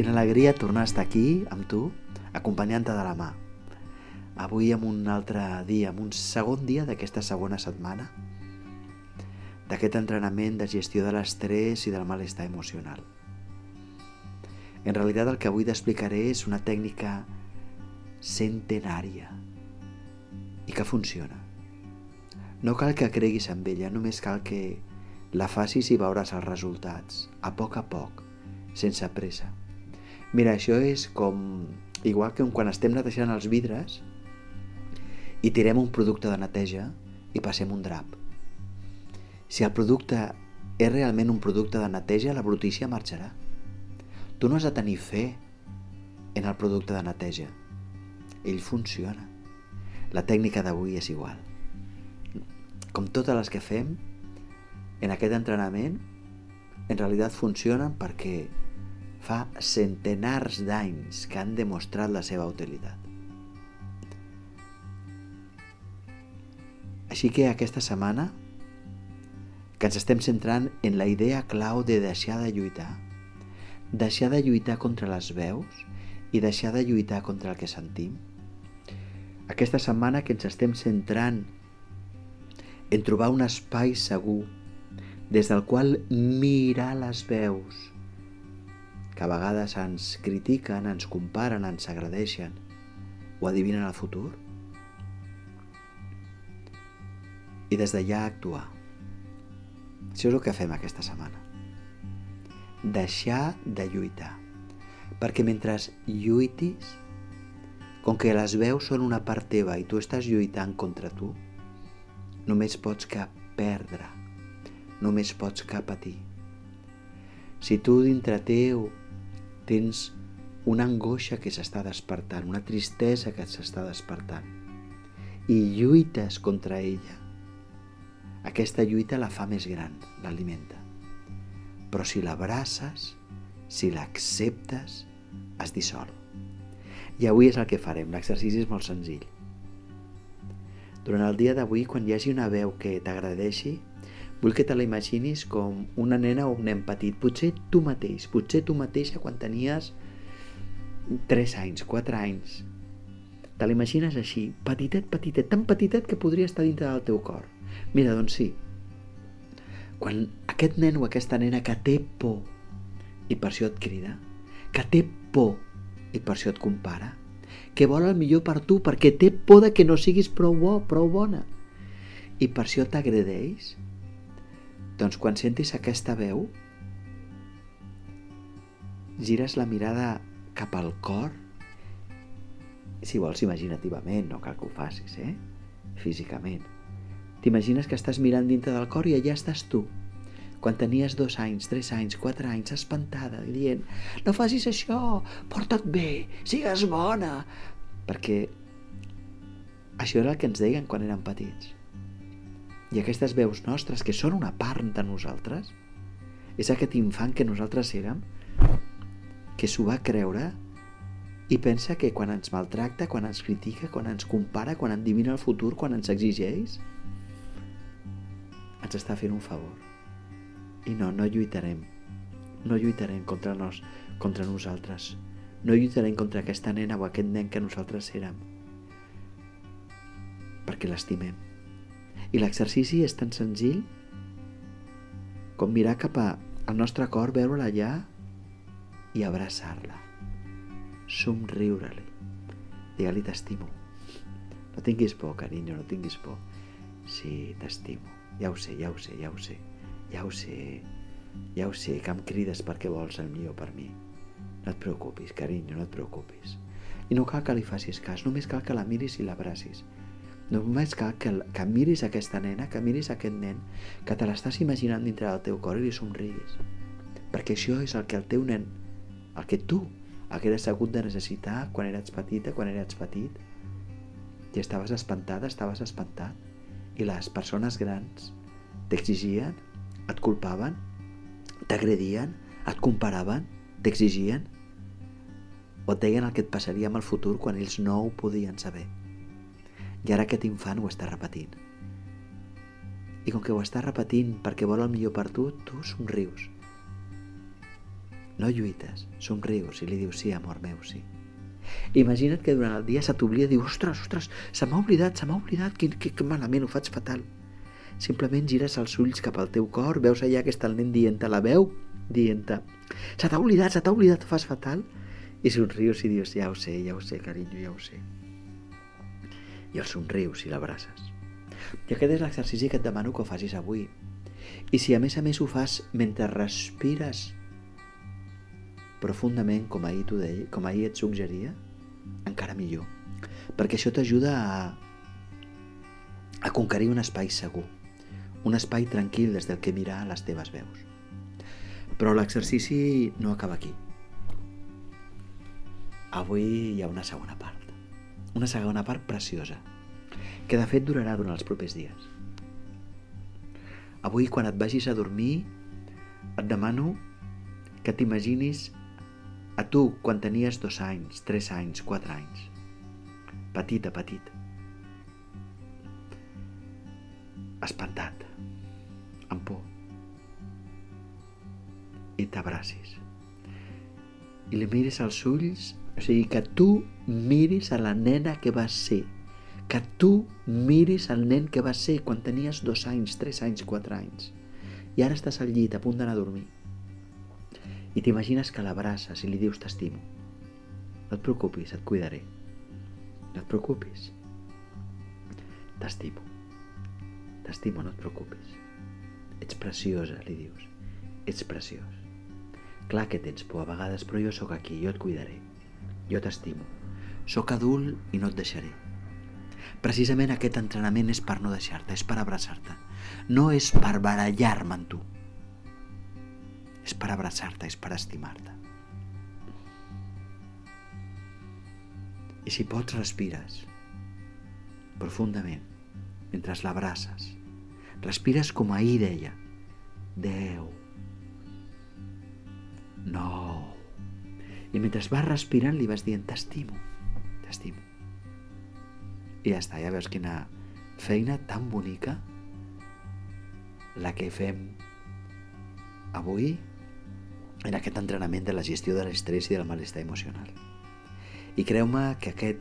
Quina alegria tornar a estar aquí amb tu, acompanyant-te de la mà. Avui amb un altre dia, amb un segon dia d'aquesta segona setmana, d'aquest entrenament de gestió de l'estrès i del malestar emocional. En realitat el que avui t'explicaré és una tècnica centenària i que funciona. No cal que creguis en ella, només cal que la facis i veuràs els resultats, a poc a poc, sense pressa. Mira, això és com igual que quan estem netejant els vidres i tirem un producte de neteja i passem un drap. Si el producte és realment un producte de neteja, la brutícia marxarà. Tu no has de tenir fe en el producte de neteja. Ell funciona. La tècnica d'avui és igual. Com totes les que fem, en aquest entrenament, en realitat funcionen perquè fa centenars d'anys que han demostrat la seva utilitat. Així que aquesta setmana que ens estem centrant en la idea clau de deixar de lluitar, deixar de lluitar contra les veus i deixar de lluitar contra el que sentim. Aquesta setmana que ens estem centrant en trobar un espai segur des del qual mirar les veus que a vegades ens critiquen, ens comparen, ens agradeixen o adivinen el futur? I des d'allà actuar. Això és el que fem aquesta setmana. Deixar de lluitar. Perquè mentre lluitis, com que les veus són una part teva i tu estàs lluitant contra tu, només pots que perdre, només pots que patir. Si tu dintre teu tens una angoixa que s'està despertant, una tristesa que s'està despertant i lluites contra ella, aquesta lluita la fa més gran, l'alimenta. Però si l'abraces, si l'acceptes, es dissol. I avui és el que farem, l'exercici és molt senzill. Durant el dia d'avui, quan hi hagi una veu que t'agradeixi, Vull que te la imaginis com una nena o un nen petit. Potser tu mateix, potser tu mateixa quan tenies 3 anys, 4 anys. Te l'imagines així, petitet, petitet, tan petitet que podria estar dintre del teu cor. Mira, doncs sí. Quan aquest nen o aquesta nena que té por i per això et crida, que té por i per això et compara, que vol el millor per tu perquè té por de que no siguis prou bo, prou bona, i per això t'agredeix, doncs quan sentis aquesta veu, gires la mirada cap al cor, si vols imaginativament, no cal que ho facis, eh? Físicament. T'imagines que estàs mirant dintre del cor i allà estàs tu, quan tenies dos anys, tres anys, quatre anys, espantada, dient no facis això, porta't bé, sigues bona, perquè això era el que ens deien quan érem petits. I aquestes veus nostres, que són una part de nosaltres, és aquest infant que nosaltres érem, que s'ho va creure i pensa que quan ens maltracta, quan ens critica, quan ens compara, quan endivina el futur, quan ens exigeix, ens està fent un favor. I no, no lluitarem. No lluitarem contra, nos, contra nosaltres. No lluitarem contra aquesta nena o aquest nen que nosaltres érem. Perquè l'estimem. I l'exercici és tan senzill com mirar cap al nostre cor, veure-la allà i abraçar-la. Somriure-li. Digue-li t'estimo. No tinguis por, carinyo, no tinguis por. Sí, t'estimo. Ja ho sé, ja ho sé, ja ho sé. Ja ho sé. Ja ho sé, que em crides perquè vols el millor per mi. No et preocupis, carinyo, no et preocupis. I no cal que li facis cas, només cal que la miris i l'abracis. Només cal que, que miris aquesta nena, que miris aquest nen, que te l'estàs imaginant dintre del teu cor i li somriguis. Perquè això és el que el teu nen, el que tu hagueres hagut de necessitar quan eres petita, quan eres petit, i estaves espantada, estaves espantat, i les persones grans t'exigien, et culpaven, t'agredien, et comparaven, t'exigien, o et deien el que et passaria amb el futur quan ells no ho podien saber. I ara aquest infant ho està repetint. I com que ho està repetint perquè vol el millor per tu, tu somrius. no lluites, somrius i li dius sí, amor meu, sí. Imagina't que durant el dia se t'oblida i diu ostres, ostres, se m'ha oblidat, se m'ha oblidat, que, que, que malament, ho faig fatal. Simplement gires els ulls cap al teu cor, veus allà que està el nen dient la veu, dient se t'ha oblidat, se t'ha oblidat, ho fas fatal, i somrius i dius ja ho sé, ja ho sé, carinyo, ja ho sé. I el somrius i l'abraces. I aquest és l'exercici que et demano que ho facis avui. I si a més a més ho fas mentre respires profundament, com ahir t'ho deia, com ahir et suggeria, encara millor. Perquè això t'ajuda a, a conquerir un espai segur, un espai tranquil des del que mirar les teves veus. Però l'exercici no acaba aquí. Avui hi ha una segona part. Una segona part preciosa, que de fet durarà durant els propers dies. Avui, quan et vagis a dormir, et demano que t'imaginis a tu, quan tenies dos anys, tres anys, quatre anys. Petita, petit. Espantat. Amb por. I t'abracis. I li miris als ulls, o sigui, que tu miris a la nena que vas ser. Que tu miris al nen que vas ser quan tenies dos anys, tres anys, quatre anys. I ara estàs al llit, a punt d'anar a dormir i t'imagines que l'abraces i li dius t'estimo. No et preocupis, et cuidaré. No et preocupis. T'estimo. T'estimo, no et preocupis. Ets preciosa, li dius. Ets preciós. Clar que tens por a vegades, però jo sóc aquí, jo et cuidaré. Jo t'estimo. Sóc adult i no et deixaré. Precisament aquest entrenament és per no deixar-te, és per abraçar-te. No és per barallar-me amb tu és per abraçar-te, és per estimar-te. I si pots, respires profundament mentre l'abraces. Respires com ahir deia. Deu. Nou. I mentre vas respirant li vas dient t'estimo, t'estimo. I ja està, ja veus quina feina tan bonica la que fem avui en aquest entrenament de la gestió de l'estrès i del malestar emocional. I creu-me que aquest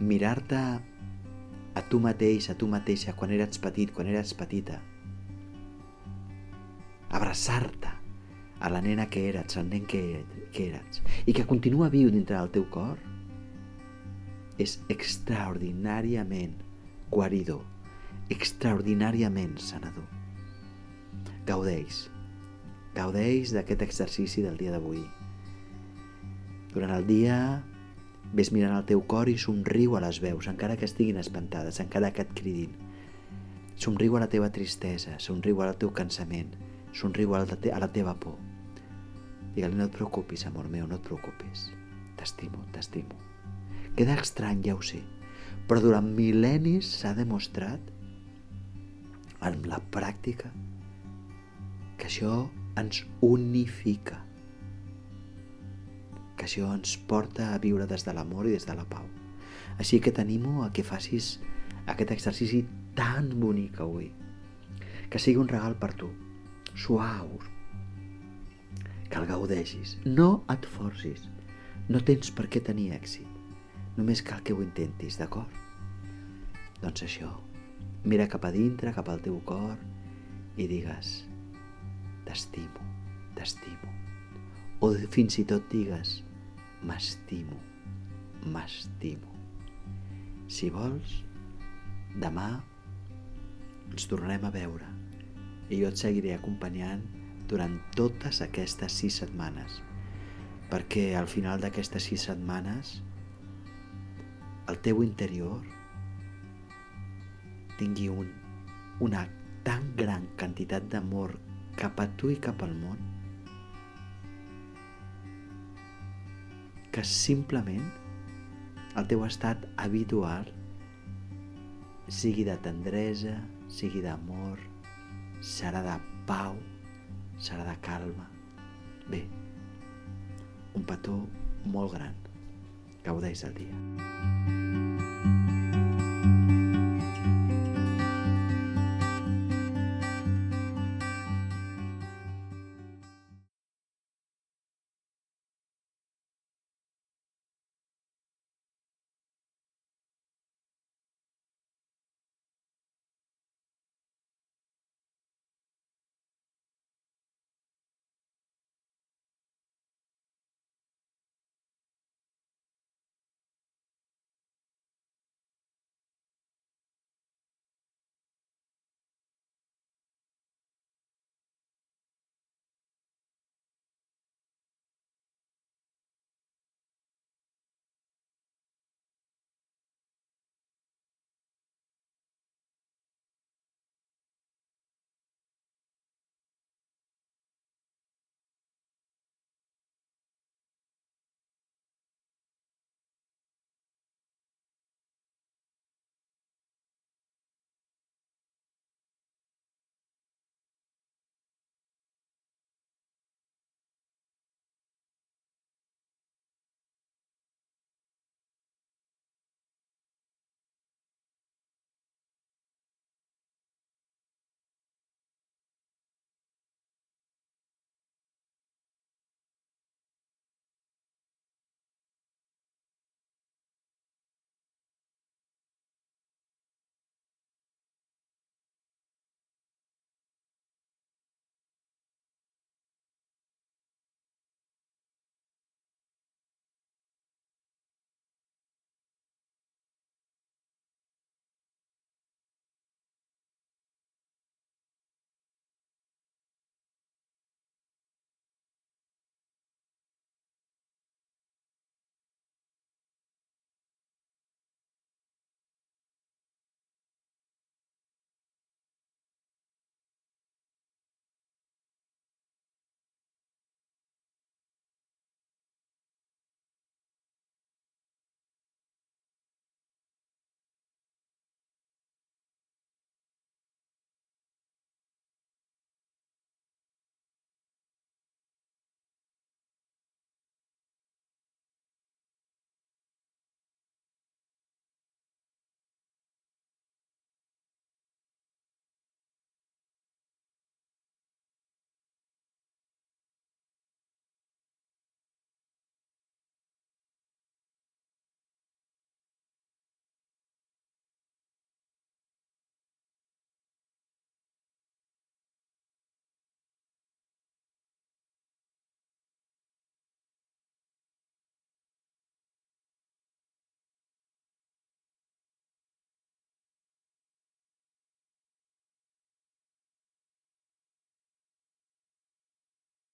mirar-te a tu mateix, a tu mateixa, quan eres petit, quan eres petita, abraçar-te a la nena que eres, al nen que, que eres, i que continua viu dintre del teu cor, és extraordinàriament guaridor, extraordinàriament sanador. Gaudeix, Gaudeix d'aquest exercici del dia d'avui. Durant el dia ves mirant el teu cor i somriu a les veus, encara que estiguin espantades, encara que et cridin. Somriu a la teva tristesa, somriu al teu cansament, somriu a la, te a la teva por. Digue-li, no et preocupis, amor meu, no et preocupis. T'estimo, t'estimo. Queda estrany, ja ho sé, però durant mil·lennis s'ha demostrat en la pràctica que això ens unifica, que això ens porta a viure des de l'amor i des de la pau. Així que t'animo a que facis aquest exercici tan bonic avui, que sigui un regal per tu, suau, que el gaudeixis. No et forcis, no tens per què tenir èxit, només cal que ho intentis, d'acord? Doncs això, mira cap a dintre, cap al teu cor i digues t'estimo, t'estimo. O fins i tot digues, m'estimo, m'estimo. Si vols, demà ens tornarem a veure i jo et seguiré acompanyant durant totes aquestes sis setmanes perquè al final d'aquestes sis setmanes el teu interior tingui un, una tan gran quantitat d'amor cap a tu i cap al món que simplement el teu estat habitual sigui de tendresa, sigui d'amor, serà de pau, serà de calma. Bé, un petó molt gran. Gaudeix el dia.